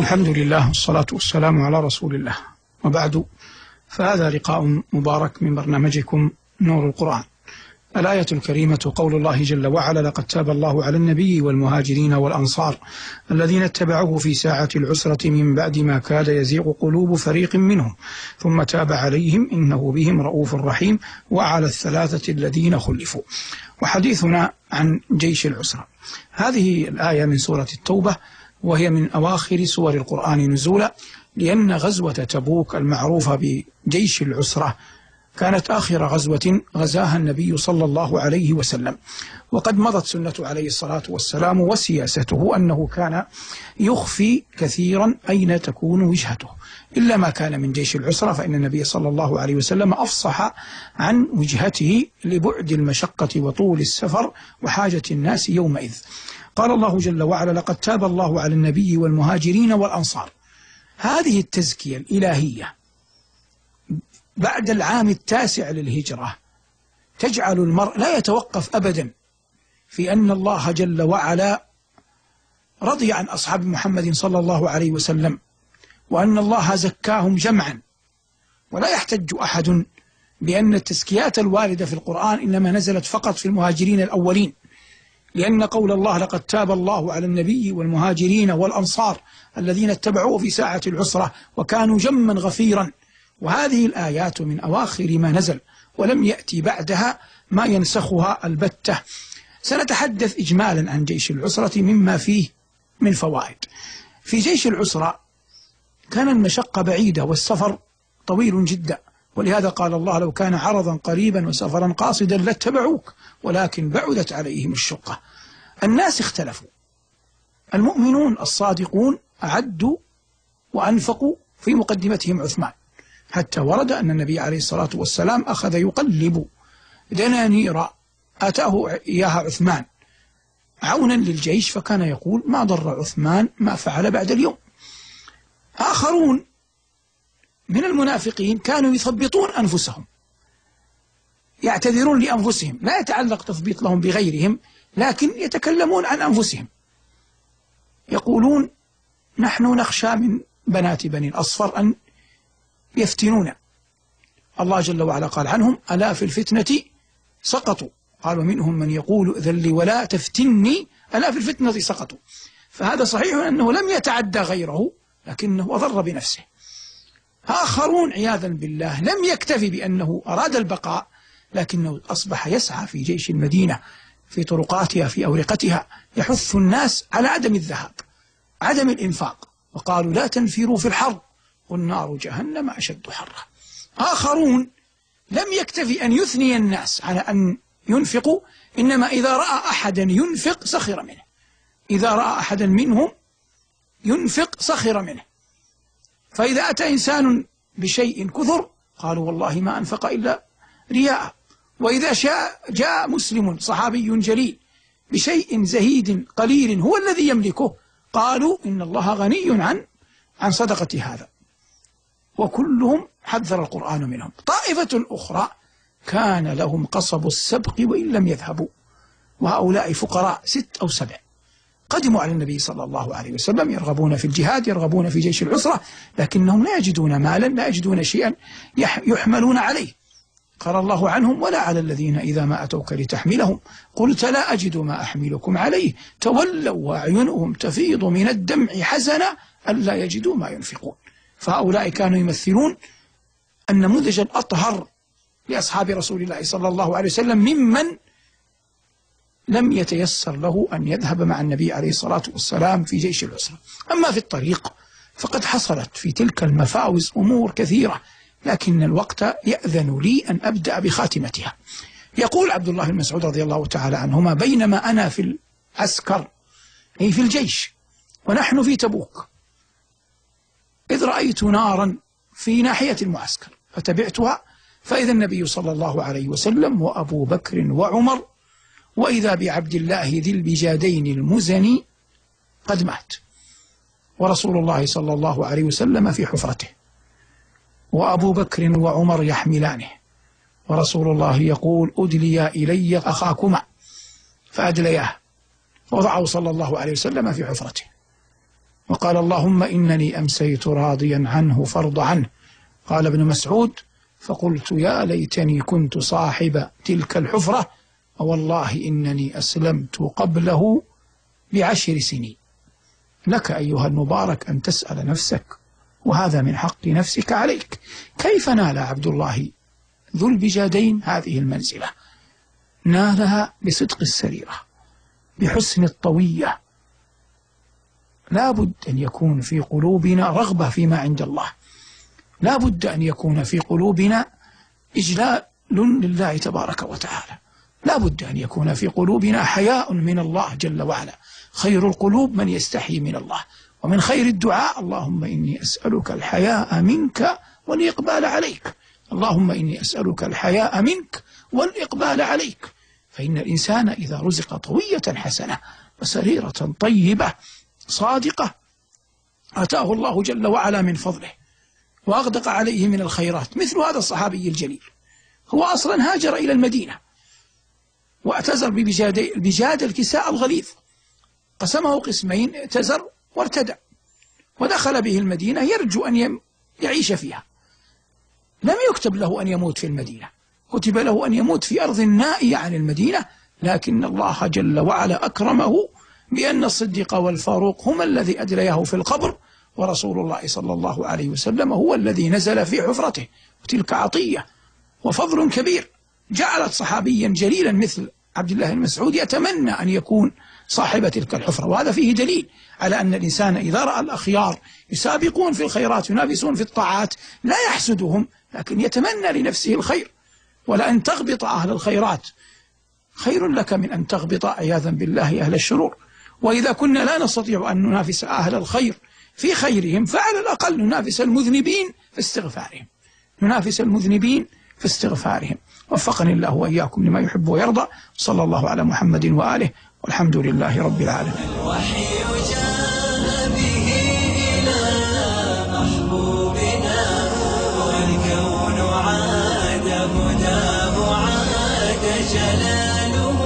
الحمد لله والصلاة والسلام على رسول الله. وبعد فهذا لقاء مبارك من برنامجكم نور القرآن. الآية الكريمة قول الله جل وعلا لقد تاب الله على النبي والمهاجرين والأنصار الذين اتبعوه في ساعة العسرة من بعد ما كاد يزيغ قلوب فريق منهم ثم تاب عليهم إنه بهم رؤوف رحيم وعلى الثلاثة الذين خلفوا. وحديثنا عن جيش العسرة. هذه الآية من سورة التوبة وهي من أواخر سور القرآن نزولا لأن غزوة تبوك المعروفة بجيش العسرة كانت آخر غزوة غزاها النبي صلى الله عليه وسلم. وقد مضت سنة عليه الصلاة والسلام وسياسته أنه كان يخفي كثيرا أين تكون وجهته. إلا ما كان من جيش العسرة فإن النبي صلى الله عليه وسلم أفصح عن وجهته لبعد المشقة وطول السفر وحاجة الناس يومئذ. قال الله جل وعلا لقد تاب الله على النبي والمهاجرين والأنصار. هذه التزكية الإلهية بعد العام التاسع للهجرة تجعل المرء لا يتوقف أبدا في أن الله جل وعلا رضي عن أصحاب محمد صلى الله عليه وسلم وأن الله زكاهم جمعا. ولا يحتج أحد بأن التزكيات الواردة في القرآن إنما نزلت فقط في المهاجرين الأولين. لأن قول الله لقد تاب الله على النبي والمهاجرين والأنصار الذين اتبعوه في ساعة العسرة وكانوا جما غفيرا. وهذه الآيات من أواخر ما نزل ولم يأتي بعدها ما ينسخها البتة. سنتحدث إجمالا عن جيش العسرة مما فيه من فوائد. في جيش العسرة كان المشقة بعيدة والسفر طويل جدا. ولهذا قال الله لو كان عرضا قريبا وسفرا قاصدا لاتبعوك ولكن بعدت عليهم الشقة. الناس اختلفوا. المؤمنون الصادقون أعدوا وأنفقوا في مقدمتهم عثمان حتى ورد أن النبي عليه الصلاة والسلام أخذ يقلب دنانير آتاه إياها عثمان عونا للجيش فكان يقول ما ضر عثمان ما فعل بعد اليوم. آخرون من المنافقين كانوا يثبطون أنفسهم. يعتذرون لأنفسهم. لا يتعلق تثبيط لهم بغيرهم لكن يتكلمون عن أنفسهم. يقولون نحن نخشى من بنات بني الأصفر أن يفتنون الله جل وعلا قال عنهم ألا في الفتنة سقطوا؟ قال ومنهم من يقول ائذن لي ولا تفتني ألا في الفتنة سقطوا؟ فهذا صحيح أنه لم يتعدى غيره لكنه أضر بنفسه. آخرون عياذا بالله لم يكتفي بأنه أراد البقاء لكنه أصبح يسعى في جيش المدينة في طرقاتها في أورقتها يحث الناس على عدم الذهاب عدم الإنفاق. وقالوا لا تنفروا في الحر قل نار جهنم أشد حرا. آخرون لم يكتفي أن يثني الناس على أن ينفقوا إنما إذا رأى أحدا ينفق سخر منه. إذا رأى أحدا منهم ينفق سخر منه. فإذا أتى إنسان بشيء كثر قالوا والله ما أنفق إلا رياء وإذا شاء جاء مسلم صحابي جليل بشيء زهيد قليل هو الذي يملكه قالوا إن الله غني عن عن صدقة هذا. وكلهم حذر القرآن منهم. طائفة أخرى كان لهم قصب السبق وإن لم يذهبوا. وهؤلاء فقراء ست أو سبع. قدموا على النبي صلى الله عليه وسلم يرغبون في الجهاد يرغبون في جيش العسرة لكنهم لا يجدون مالا لا يجدون شيئا يح- يحملون عليه. قال الله عنهم ولا على الذين إذا ما أتوك لتحملهم. قلت لا أجد ما أحملكم عليه. تولوا وأعينهم تفيض من الدمع حزنا ألا يجدوا ما ينفقون. فهؤلاء كانوا يمثلون النموذج الأطهر لأصحاب رسول الله صلى الله عليه وسلم ممن لم يتيسر له أن يذهب مع النبي عليه الصلاة والسلام في جيش العسرة أما في الطريق فقد حصلت في تلك المفاوز أمور كثيرة لكن الوقت يأذن لي أن أبدأ بخاتمتها. يقول عبد الله بن مسعود رضي الله تعالى عنهما بينما أنا في العسكر أي في الجيش ونحن في تبوك إذ رأيت نارا في ناحية المعسكر فتبعتها فإذا النبي صلى الله عليه وسلم وأبو بكر وعمر وإذا بعبد الله ذي البجادين المزني قد مات. ورسول الله صلى الله عليه وسلم في حفرته. وأبو بكر وعمر يحملانه. ورسول الله يقول أدليا إلي أخاكما. فأدلياه. وضعه صلى الله عليه وسلم في حفرته. وقال اللهم إنني أمسيت راضيا عنه فرض عنه. قال ابن مسعود فقلت يا ليتني كنت صاحب تلك الحفرة والله إنني أسلمت قبله بعشر سنين. لك أيها المبارك أن تسأل نفسك وهذا من حق نفسك عليك. كيف نال عبد الله ذو البجادين هذه المنزلة؟ نالها بصدق السريرة بحسن الطوية. لا بد أن يكون في قلوبنا رغبة فيما عند الله. لا بد أن يكون في قلوبنا إجلال لله تبارك وتعالى. لا بد أن يكون في قلوبنا حياء من الله جل وعلا. خير القلوب من يستحي من الله. ومن خير الدعاء اللهم إني أسألك الحياء منك والإقبال عليك. اللهم إني أسألك الحياء منك والإقبال عليك. فإن الإنسان إذا رزق طوية حسنة وسريرة طيبة صادقة آتاه الله جل وعلا من فضله وأغدق عليه من الخيرات. مثل هذا الصحابي الجليل. هو أصلا هاجر إلى المدينة. واعتزر ببجاد الكساء الغليظ. قسمه قسمين اعتزر وارتدع. ودخل به المدينة يرجو أن يعيش فيها. لم يكتب له أن يموت في المدينة. كتب له أن يموت في أرض نائية عن المدينة. لكن الله جل وعلا أكرمه بأن الصديق والفاروق هما الذي أدليه في القبر ورسول الله صلى الله عليه وسلم هو الذي نزل في حفرته. وتلك عطية وفضل كبير. جعلت صحابيا جليلا مثل عبد الله المسعود يتمنى أن يكون صاحب تلك الحفرة. وهذا فيه دليل على أن الإنسان إذا رأى الأخيار يسابقون في الخيرات ينافسون في الطاعات لا يحسدهم لكن يتمنى لنفسه الخير. ولأن تغبط أهل الخيرات خير لك من أن تغبط عياذا بالله أهل الشرور. وإذا كنا لا نستطيع أن ننافس أهل الخير في خيرهم فعلى الأقل ننافس المذنبين في استغفارهم. ننافس المذنبين في استغفارهم. وفقني الله وإياكم لما يحب ويرضى. صلى الله على محمد وآله. والحمد لله رب العالمين. محبوبنا والكون جلاله